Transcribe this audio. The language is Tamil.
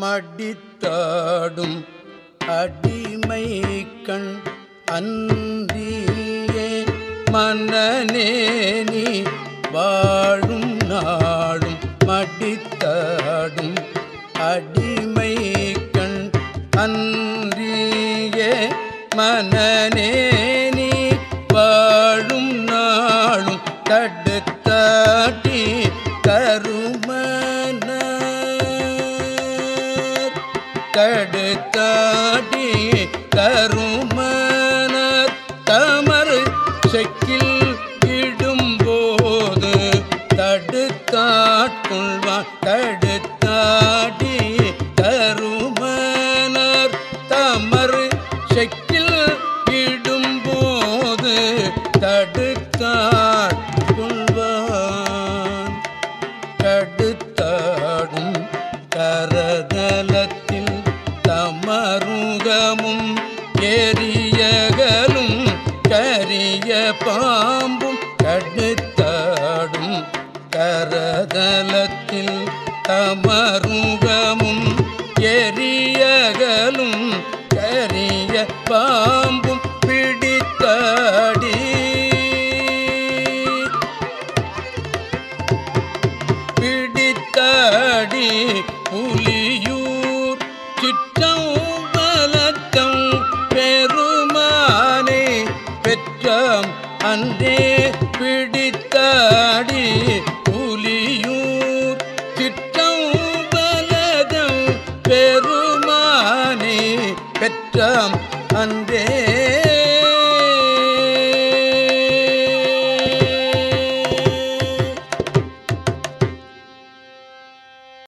மடித்தாடும் அடிமை கண் அந்தியே மன்னனேனி வாழும் நாடும் மடித்தாடும் அடிமை கண் அன்றியே மனநேனி வாழும் நாளும் தடுத்தாட்டி. கடுத்தாடி கருமன தமர் செக்கில் இடும்போது தடுத்தாட்கொள்வான் தடுத்தாடி கருமனர் தமர் செக்கில் இடும்போது தடுத்தாட்கொள்வான் எரியகலும் கரிய பாம்பும் கடுத்தாடும் கரதலத்தில் தமருகமும் எரியகலும் கரிய பாம்பும் பிடித்தாடி. பிடித்தாடி புலி அன்றே பிடித்தாடி புலியூர். சிற்றம் பலதம் பெருமானே பெற்றம் அன்றே